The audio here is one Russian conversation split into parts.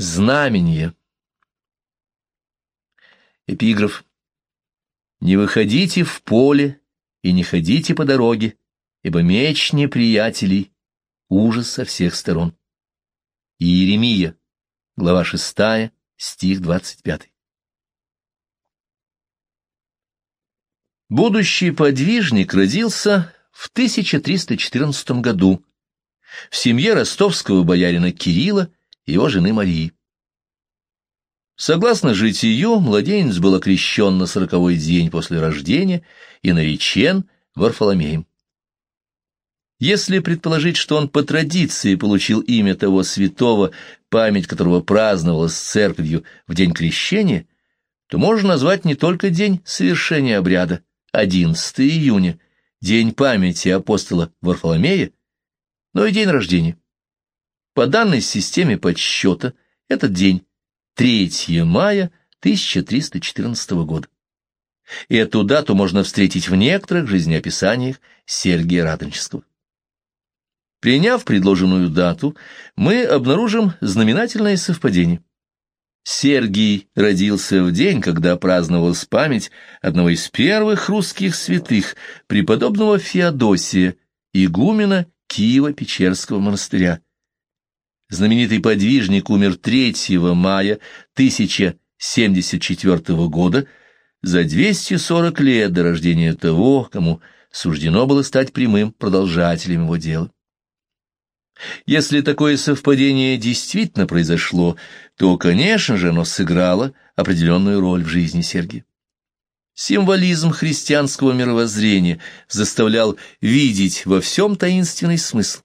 Знамение. Эпиграф. «Не выходите в поле и не ходите по дороге, ибо меч неприятелей, ужас со всех сторон». Иеремия, глава 6, стих 25. Будущий подвижник родился в 1314 году в семье ростовского боярина Кирилла его жены Марии. Согласно житию, младенец был окрещен на сороковой день после рождения и наречен Варфоломеем. Если предположить, что он по традиции получил имя того святого, память которого праздновалась церковью в день крещения, то можно назвать не только день совершения обряда, 11 июня, день памяти апостола Варфоломея, но и день рождения. По данной системе подсчета этот день 3 мая 1314 года. Эту дату можно встретить в некоторых жизнеописаниях Сергия Радонежского. Приняв предложенную дату, мы обнаружим знаменательное совпадение. Сергий родился в день, когда праздновалась память одного из первых русских святых, преподобного Феодосия, игумена Киева-Печерского монастыря. Знаменитый подвижник умер 3 мая 1074 года, за 240 лет до рождения того, кому суждено было стать прямым продолжателем его дела. Если такое совпадение действительно произошло, то, конечно же, оно сыграло определенную роль в жизни Сергия. Символизм христианского мировоззрения заставлял видеть во всем таинственный смысл.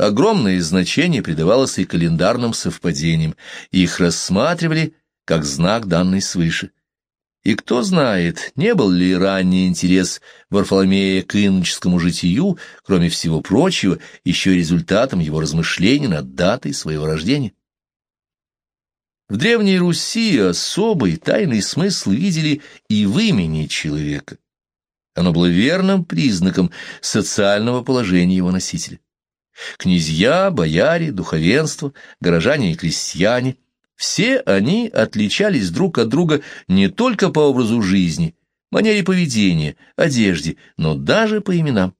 Огромное значение придавалось и календарным совпадениям, их рассматривали как знак данный свыше. И кто знает, не был ли ранний интерес Варфоломея к иноческому житию, кроме всего прочего, еще результатом его размышлений над датой своего рождения. В Древней Руси особый тайный смысл видели и в имени человека. Оно было верным признаком социального положения его носителя. Князья, бояре, духовенство, горожане и крестьяне – все они отличались друг от друга не только по образу жизни, манере поведения, одежде, но даже по именам.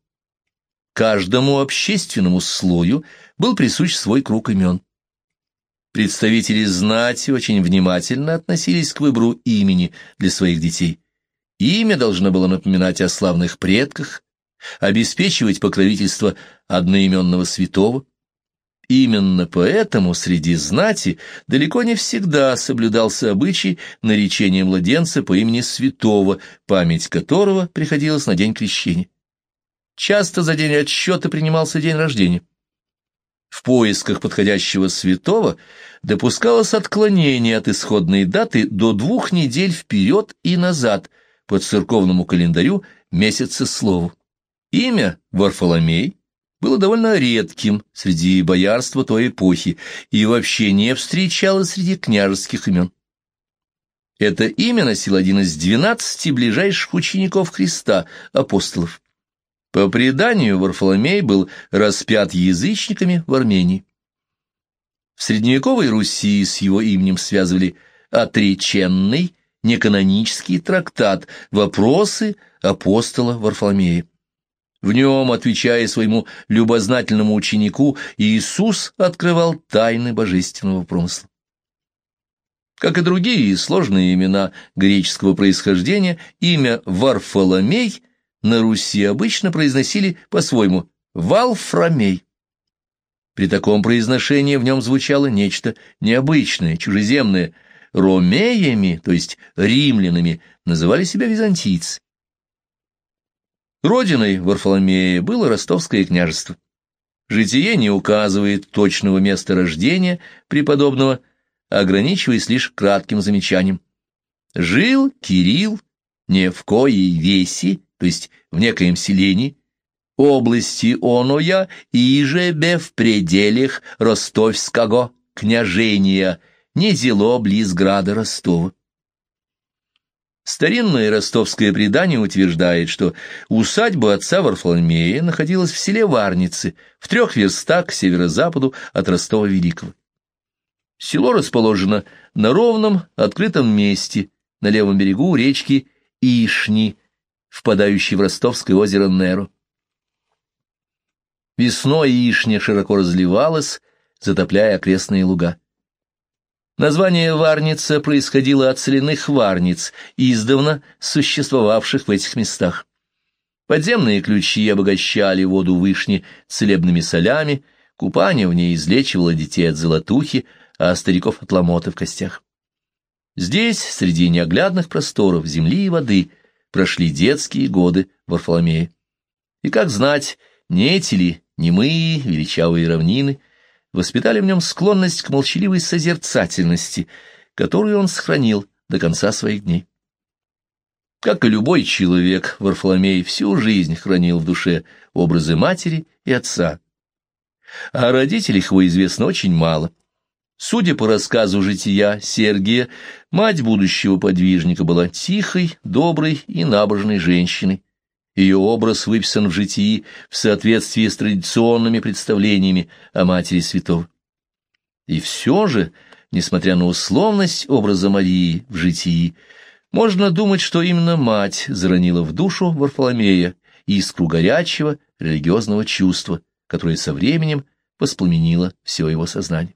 Каждому общественному слою был присущ свой круг имен. Представители знати очень внимательно относились к выбору имени для своих детей. Имя должно было напоминать о славных предках, обеспечивать покровительство одноименного святого. Именно поэтому среди знати далеко не всегда соблюдался обычай наречения младенца по имени святого, память которого приходилась на день крещения. Часто за день отсчета принимался день рождения. В поисках подходящего святого допускалось отклонение от исходной даты до двух недель вперед и назад по церковному календарю месяца слову. Имя Варфоломей было довольно редким среди боярства той эпохи и вообще не встречалось среди княжеских имен. Это имя носил один из двенадцати ближайших учеников Христа, апостолов. По преданию, Варфоломей был распят язычниками в Армении. В средневековой Руси с его именем связывали отреченный неканонический трактат «Вопросы апостола Варфоломея». В нем, отвечая своему любознательному ученику, Иисус открывал тайны божественного промысла. Как и другие сложные имена греческого происхождения, имя Варфоломей на Руси обычно произносили по-своему «Валфрамей». При таком произношении в нем звучало нечто необычное, чужеземное. Ромеями, то есть римлянами, называли себя византийцы. Родиной Варфоломея было ростовское княжество. Житие не указывает точного места рождения преподобного, ограничиваясь лишь кратким замечанием. Жил Кирилл не в коей веси, то есть в некоем селении, области оноя, и же бе в пределах ростовского княжения, не зело близ града Ростова. Старинное ростовское предание утверждает, что усадьба отца Варфоломея находилась в селе Варницы, в трех верстах к северо-западу от Ростова Великого. Село расположено на ровном, открытом месте, на левом берегу речки Ишни, впадающей в Ростовское озеро Неру. Весной Ишня широко разливалась, затопляя окрестные луга. Название Варница происходило от соляных варниц, издавна существовавших в этих местах. Подземные ключи обогащали воду вышни целебными солями, купание в ней излечивало детей от золотухи, а стариков от ломоты в костях. Здесь, среди неоглядных просторов земли и воды, прошли детские годы Варфоломея. И, как знать, не эти ли немые величавые равнины воспитали в нем склонность к молчаливой созерцательности, которую он сохранил до конца своих дней. Как и любой человек, Варфоломей всю жизнь хранил в душе образы матери и отца. О родителях его известно очень мало. Судя по рассказу жития Сергия, мать будущего подвижника была тихой, доброй и набожной женщиной. Ее образ выписан в житии в соответствии с традиционными представлениями о матери святого. И все же, несмотря на условность образа Марии в житии, можно думать, что именно мать заронила в душу Варфоломея искру горячего религиозного чувства, которое со временем воспламенило все его сознание.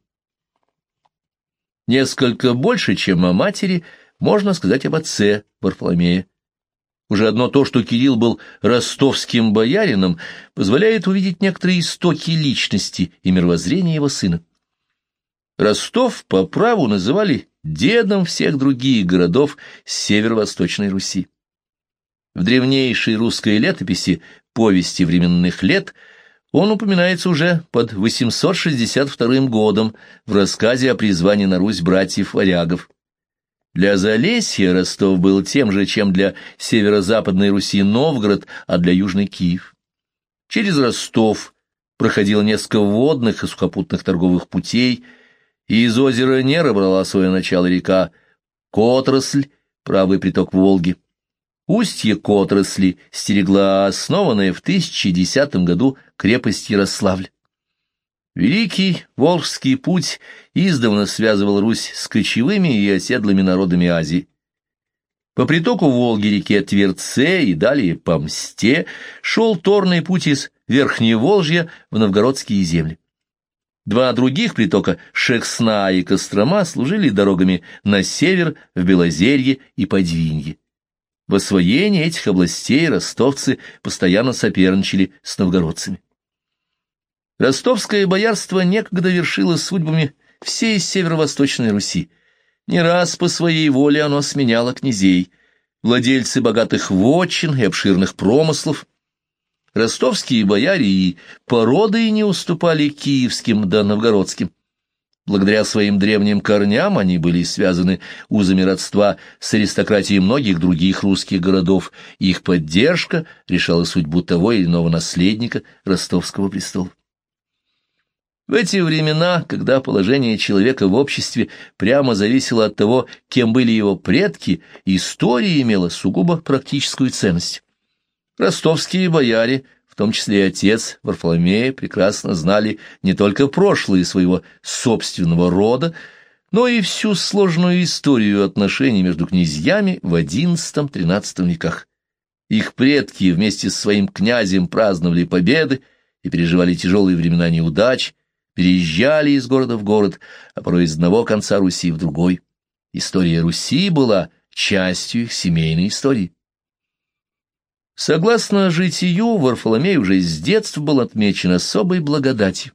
Несколько больше, чем о матери, можно сказать об отце Варфоломея. Уже одно то, что Кирилл был ростовским боярином, позволяет увидеть некоторые истоки личности и мировоззрения его сына. Ростов по праву называли дедом всех других городов северо-восточной Руси. В древнейшей русской летописи «Повести временных лет» Он упоминается уже под 862 годом в рассказе о призвании на Русь братьев-варягов. Для Залесья Ростов был тем же, чем для северо-западной Руси Новгород, а для Южной Киев. Через Ростов проходило несколько водных и сухопутных торговых путей, и из озера Нера брала свое начало река Котросль, правый приток Волги. Устье Котросли стерегла основанная в 1010 году крепость Ярославль. Великий Волжский путь издавна связывал Русь с кочевыми и оседлыми народами Азии. По притоку Волги реке Тверце и далее по Мсте шел торный путь из Верхневолжья в новгородские земли. Два других притока Шексна и Кострома служили дорогами на север, в Белозерье и Подвинье. В освоении этих областей ростовцы постоянно соперничали с новгородцами. Ростовское боярство некогда вершило судьбами всей северо-восточной Руси. Не раз по своей воле оно сменяло князей, владельцы богатых вотчин и обширных промыслов. Ростовские бояре и породы не уступали киевским да новгородским. Благодаря своим древним корням они были связаны узами родства с аристократией многих других русских городов, и их поддержка решала судьбу того или иного наследника ростовского престола. В эти времена, когда положение человека в обществе прямо зависело от того, кем были его предки, история имела сугубо практическую ценность. Ростовские бояре в том числе и отец Варфоломея, прекрасно знали не только прошлое своего собственного рода, но и всю сложную историю отношений между князьями в XI-XIII веках. Их предки вместе с своим князем праздновали победы и переживали тяжелые времена неудач, переезжали из города в город, а порой из одного конца Руси в другой. История Руси была частью их семейной истории. Согласно житию, Варфоломей уже с детства был отмечен особой благодатью.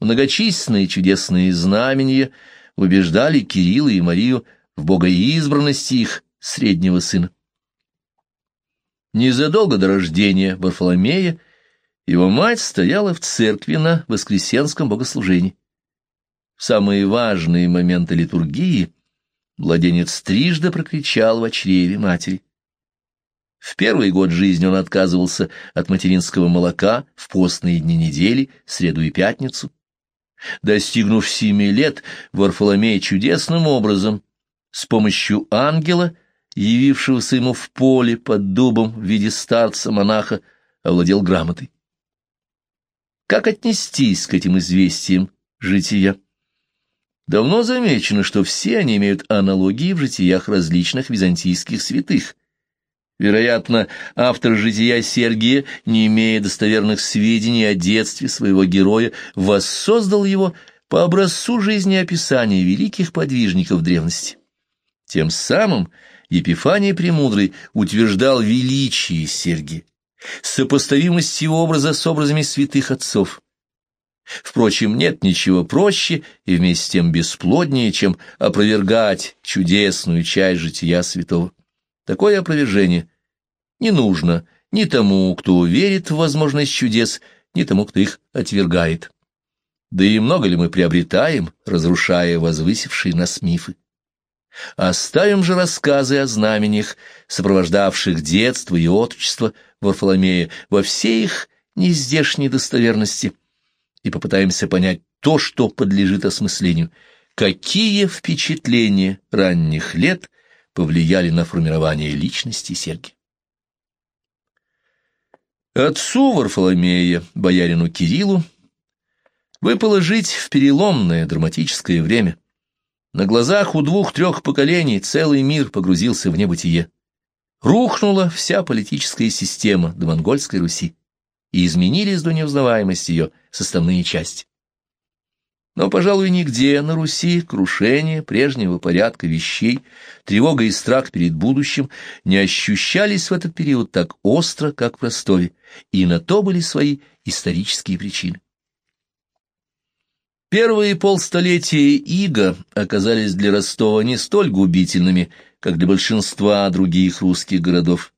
Многочисленные чудесные знамения убеждали Кирилла и Марию в богоизбранности их среднего сына. Незадолго до рождения Варфоломея его мать стояла в церкви на воскресенском богослужении. В самые важные моменты литургии младенец трижды прокричал в чреве матери. В первый год жизни он отказывался от материнского молока в постные дни недели, среду и пятницу. Достигнув семи лет, Варфоломей чудесным образом, с помощью ангела, явившегося ему в поле под дубом в виде старца-монаха, овладел грамотой. Как отнестись к этим известиям жития? давно замечено, что все они имеют аналогии в житиях различных византийских святых. Вероятно, автор жития Сергия, не имея достоверных сведений о детстве своего героя, воссоздал его по образцу жизнеописания великих подвижников древности. Тем самым Епифаний Премудрый утверждал величие Сергия, сопоставимость его образа с образами святых отцов. Впрочем, нет ничего проще и вместе с тем бесплоднее, чем опровергать чудесную часть жития святого. Такое опровержение не нужно ни тому, кто верит в возможность чудес, ни тому, кто их отвергает. Да и много ли мы приобретаем, разрушая возвысившие нас мифы? Оставим же рассказы о знамениях, сопровождавших детство и отрочество Варфоломея во всей их нездешней достоверности, и попытаемся понять то, что подлежит осмыслению, какие впечатления ранних лет повлияли на формирование личности Сергия. Отцу Варфоломея, боярину Кириллу, выпало жить в переломное драматическое время. На глазах у двух-трех поколений целый мир погрузился в небытие. Рухнула вся политическая система до монгольской Руси, и изменились до неузнаваемости ее составные части. Но, пожалуй, нигде на Руси крушение прежнего порядка вещей, тревога и страх перед будущим не ощущались в этот период так остро, как в Ростове, и на то были свои исторические причины. Первые полстолетия ига оказались для Ростова не столь губительными, как для большинства других русских городов.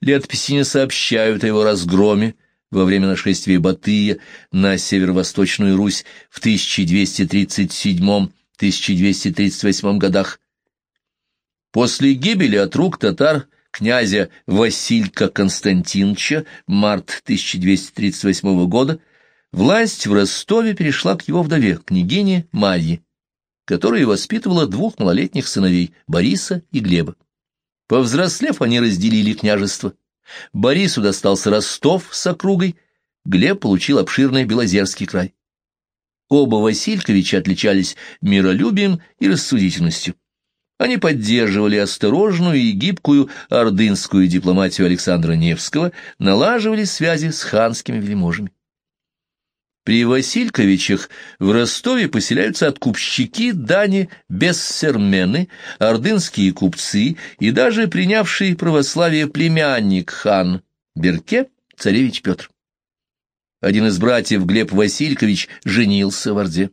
Летописи не сообщают о его разгроме, во время нашествия Батыя на северо-восточную Русь в 1237-1238 годах. После гибели от рук татар князя Василька Константиновича, март 1238 года, власть в Ростове перешла к его вдове, княгине Марье, которая воспитывала двух малолетних сыновей, Бориса и Глеба. Повзрослев, они разделили княжество. Борису достался Ростов с округой, Глеб получил обширный Белозерский край. Оба Васильковича отличались миролюбием и рассудительностью. Они поддерживали осторожную и гибкую ордынскую дипломатию Александра Невского, налаживали связи с ханскими вельможами. При Васильковичах в Ростове поселяются откупщики дани бессермены, ордынские купцы и даже принявший православие племянник хан Берке, царевич Петр. Один из братьев Глеб Василькович женился в Орде.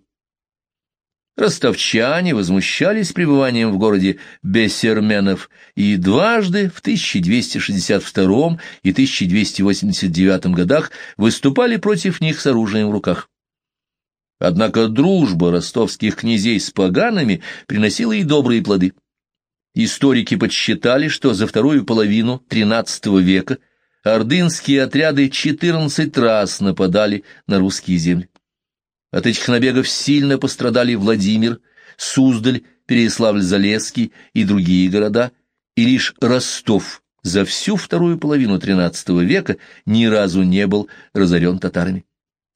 Ростовчане возмущались пребыванием в городе Бессерменов и дважды в 1262 и 1289 годах выступали против них с оружием в руках. Однако дружба ростовских князей с поганами приносила и добрые плоды. Историки подсчитали, что за вторую половину XIII века ордынские отряды 14 раз нападали на русские земли. От этих набегов сильно пострадали Владимир, Суздаль, Переяславль-Залесский и другие города, и лишь Ростов за всю вторую половину XIII века ни разу не был разорен татарами.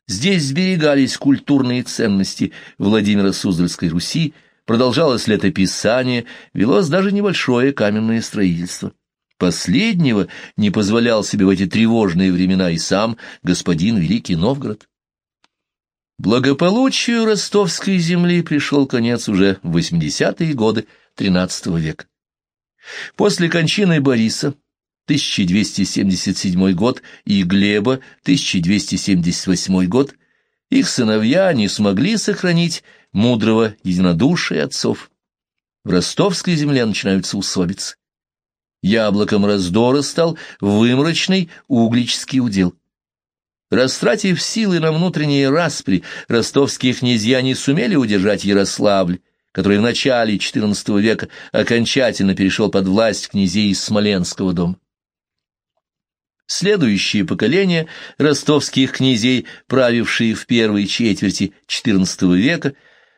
Здесь сберегались культурные ценности Владимира Суздальской Руси, продолжалось летописание, велось даже небольшое каменное строительство. Последнего не позволял себе в эти тревожные времена и сам господин Великий Новгород. Благополучию ростовской земли пришел конец уже в 80-е годы XIII века. После кончины Бориса, 1277 год, и Глеба, 1278 год, их сыновья не смогли сохранить мудрого единодушия отцов. В ростовской земле начинаются усобицы. Яблоком раздора стал выморочный углический удел. Растратив силы на внутренние распри, ростовские князья не сумели удержать Ярославль, который в начале XIV века окончательно перешел под власть князей из Смоленского дома. Следующее поколение ростовских князей, правившие в первой четверти XIV века,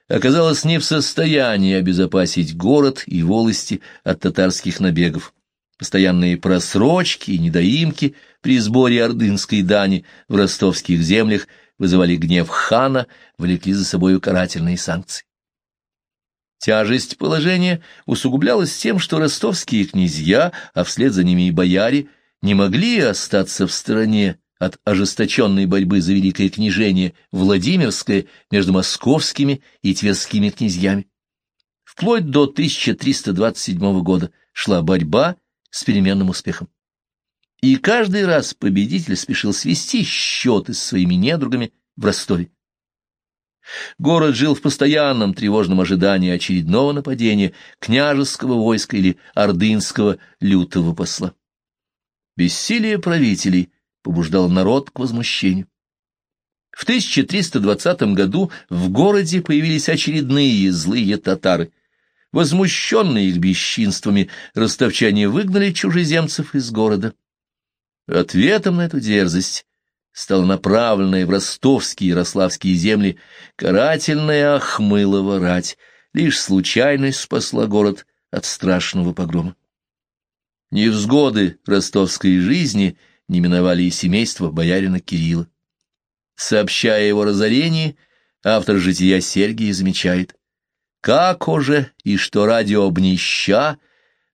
оказалось не в состоянии обезопасить город и волости от татарских набегов. Постоянные просрочки и недоимки при сборе ордынской дани в ростовских землях вызывали гнев хана, влекли за собой карательные санкции. Тяжесть положения усугублялась тем, что ростовские князья, а вслед за ними и бояре, не могли остаться в стороне от ожесточенной борьбы за великое княжение Владимирское между московскими и тверскими князьями. Вплоть до 1327 года шла борьба с переменным успехом. И каждый раз победитель спешил свести счеты с своими недругами в Ростове. Город жил в постоянном тревожном ожидании очередного нападения княжеского войска или ордынского лютого посла. Бессилие правителей побуждало народ к возмущению. В 1320 году в городе появились очередные злые татары. Возмущенные их бесчинствами, ростовчане выгнали чужеземцев из города. Ответом на эту дерзость стала направленная в ростовские ярославские земли карательная Ахмылова рать, лишь случайность спасла город от страшного погрома. Невзгоды ростовской жизни не миновали и семейства боярина Кирилла. Сообщая его разорении, автор «Жития Сергия» замечает, «Как уже и что ради обнища,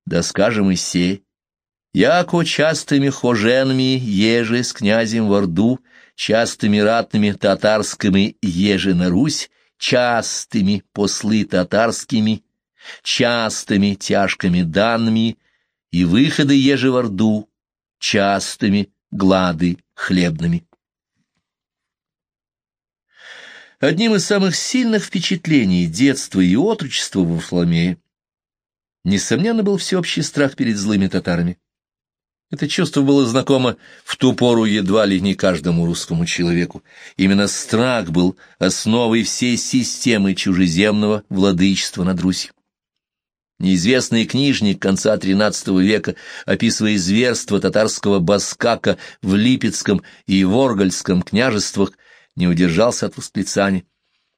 да скажем и сей, Яко частыми хоженами, еже с князем в Орду, частыми ратными татарскими, еже на Русь, частыми послы татарскими, частыми тяжкими данными, и выходы еже в Орду, частыми глады хлебными. Одним из самых сильных впечатлений детства и отрочества в Варфоломее, несомненно, был всеобщий страх перед злыми татарами. Это чувство было знакомо в ту пору едва ли не каждому русскому человеку. Именно страх был основой всей системы чужеземного владычества над Русью. Неизвестный книжник конца XIII века, описывая зверство татарского баскака в Липецком и Воргальском княжествах, не удержался от восклицания.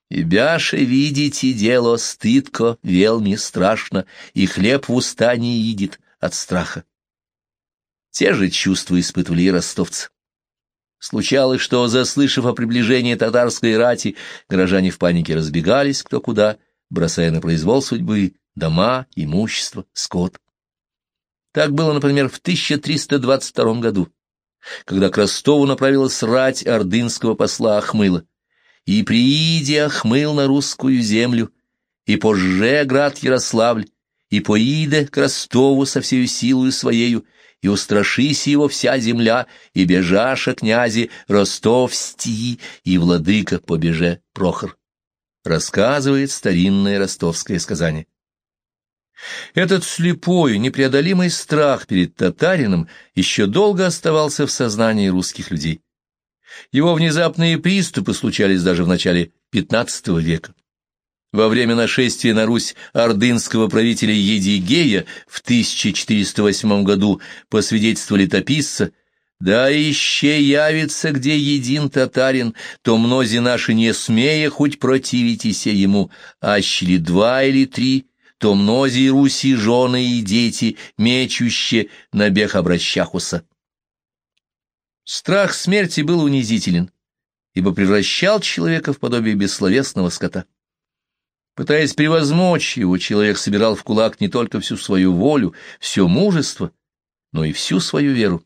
«И бяше видите дело стыдко, велми страшно, и хлеб в уста не едет от страха». Те же чувства испытывали и ростовцы. Случалось, что, заслышав о приближении татарской рати, горожане в панике разбегались кто куда, бросая на произвол судьбы дома, имущество, скот. Так было, например, в 1322 году, когда к Ростову направилась рать ордынского посла Ахмыла. И прииди Ахмыл на русскую землю, и позже град Ярославль, и поиде к Ростову со всею силою своею, и устрашись его вся земля, и бежаша князи ростовсти, и владыка побеже Прохор. Рассказывает старинное ростовское сказание. Этот слепой, непреодолимый страх перед татарином еще долго оставался в сознании русских людей. Его внезапные приступы случались даже в начале XV века. Во время нашествия на Русь ордынского правителя Едигея в 1408 году по свидетельству летописца «Да еще явится, где един татарин, то мнози наши не смея хоть противитесь ему, ащели два или три, то мнози Руси жены и дети, мечуще на бег обращахуса». Страх смерти был унизителен, ибо превращал человека в подобие бессловесного скота. Пытаясь превозмочь его, человек собирал в кулак не только всю свою волю, все мужество, но и всю свою веру.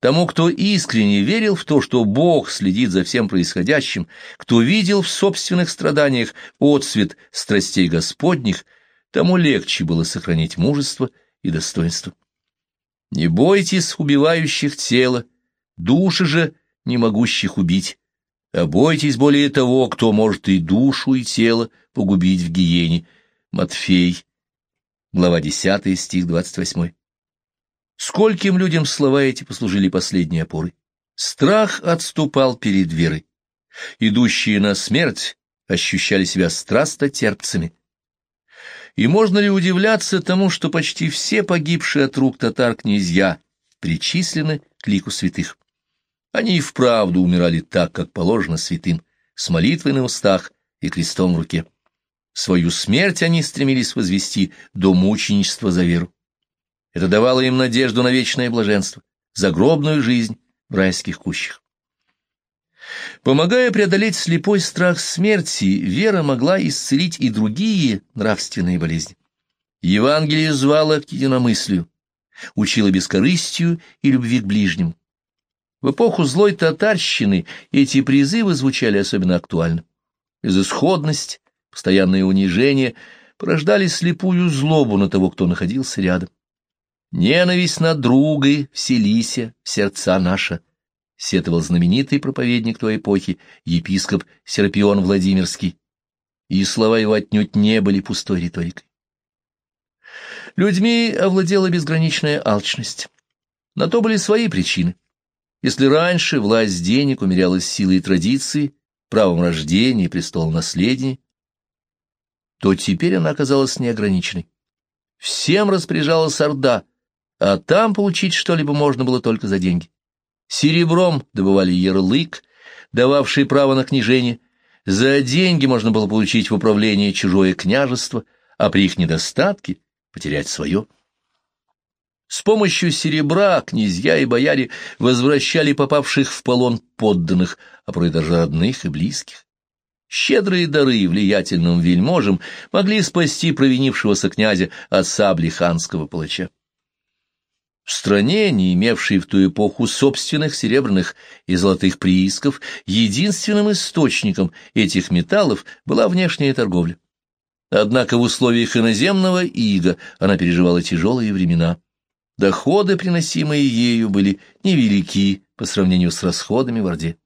Тому, кто искренне верил в то, что Бог следит за всем происходящим, кто видел в собственных страданиях отсвет страстей Господних, тому легче было сохранить мужество и достоинство. Не бойтесь убивающих тело, души же не могущих убить, а бойтесь более того, кто может и душу, и тело погубить в гиене. Матфей, глава 10, стих 28. Скольким людям слова эти послужили последней опорой? Страх отступал перед верой. Идущие на смерть ощущали себя страстотерпцами. И можно ли удивляться тому, что почти все погибшие от рук татар князья причислены к лику святых? Они и вправду умирали так, как положено святым, с молитвой на устах и крестом в руке. Свою смерть они стремились возвести до мученичества за веру. Это давало им надежду на вечное блаженство, загробную жизнь в райских кущах. Помогая преодолеть слепой страх смерти, вера могла исцелить и другие нравственные болезни. Евангелие звало к единомыслию, учило бескорыстию и любви к ближнему. В эпоху злой татарщины эти призывы звучали особенно актуально. Безысходность, постоянное унижение порождали слепую злобу на того, кто находился рядом. Ненависть над другой вселися сердца наша, сетовал знаменитый проповедник той эпохи, епископ Серапион Владимирский, и слова его отнюдь не были пустой риторикой. Людьми овладела безграничная алчность. На то были свои причины. Если раньше власть денег умерялась силой традиции, правом рождения и престол наследия, то теперь она оказалась неограниченной. Всем распоряжалась Орда, а там получить что-либо можно было только за деньги. Серебром добывали ярлык, дававший право на княжение, за деньги можно было получить в управление чужое княжество, а при их недостатке потерять свое. С помощью серебра князья и бояре возвращали попавших в полон подданных, а порой даже родных и близких. Щедрые дары влиятельным вельможам могли спасти провинившегося князя от сабли ханского палача. В стране, не имевшей в ту эпоху собственных серебряных и золотых приисков, единственным источником этих металлов была внешняя торговля. Однако в условиях иноземного ига она переживала тяжелые времена. Доходы, приносимые ею, были невелики по сравнению с расходами в Орде.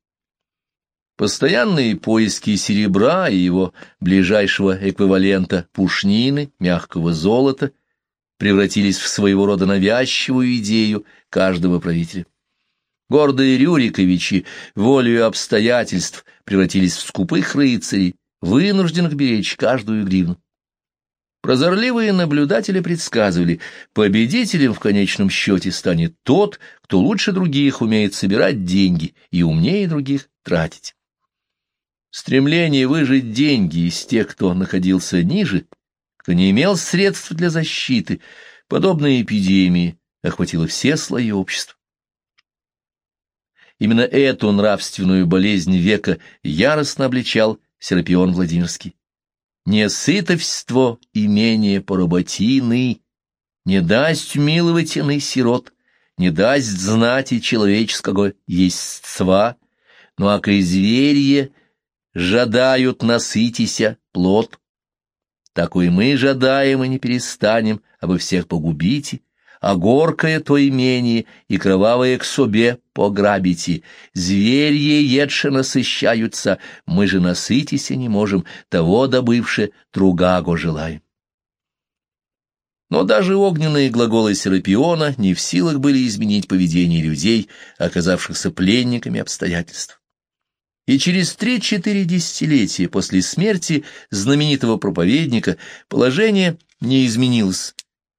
Постоянные поиски серебра и его ближайшего эквивалента пушнины, мягкого золота, превратились в своего рода навязчивую идею каждого правителя. Гордые Рюриковичи, волею обстоятельств, превратились в скупых рыцарей, вынужденных беречь каждую гривну. Прозорливые наблюдатели предсказывали, победителем в конечном счете станет тот, кто лучше других умеет собирать деньги и умнее других тратить. Стремление выжить деньги из тех, кто находился ниже, кто не имел средств для защиты, подобная эпидемии охватила все слои общества. Именно эту нравственную болезнь века яростно обличал Серапион Владимирский. Несытовство имение поработины, не даст миловать иных сирот, не даст знать и человеческого естства, но ака и зверье жадают насытися плод. Такой мы жадаем и не перестанем, абы всех погубите, а горкое то имение и кровавое к собе пограбите. Зверье едше насыщаются, мы же насытися не можем, того добывши другаго желаем. Но даже огненные глаголы Серапиона не в силах были изменить поведение людей, оказавшихся пленниками обстоятельств. И через три-четыре десятилетия после смерти знаменитого проповедника положение не изменилось,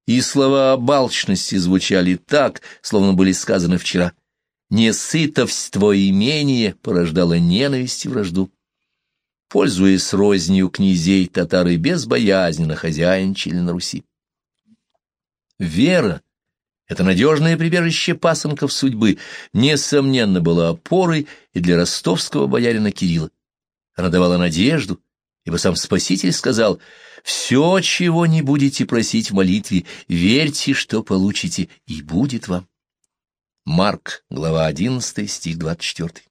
и слова об алчности звучали так, словно были сказаны вчера. Несытовство имение порождало ненависть и вражду. Пользуясь рознью князей, татары безбоязненно хозяйничали на Руси. Вера, это надежное прибежище пасынков судьбы, несомненно, была опорой и для ростовского боярина Кирилла. Она давала надежду, ибо сам Спаситель сказал — все, чего не будете просить в молитве, верьте, что получите, и будет вам. Марк, глава 11, стих 24.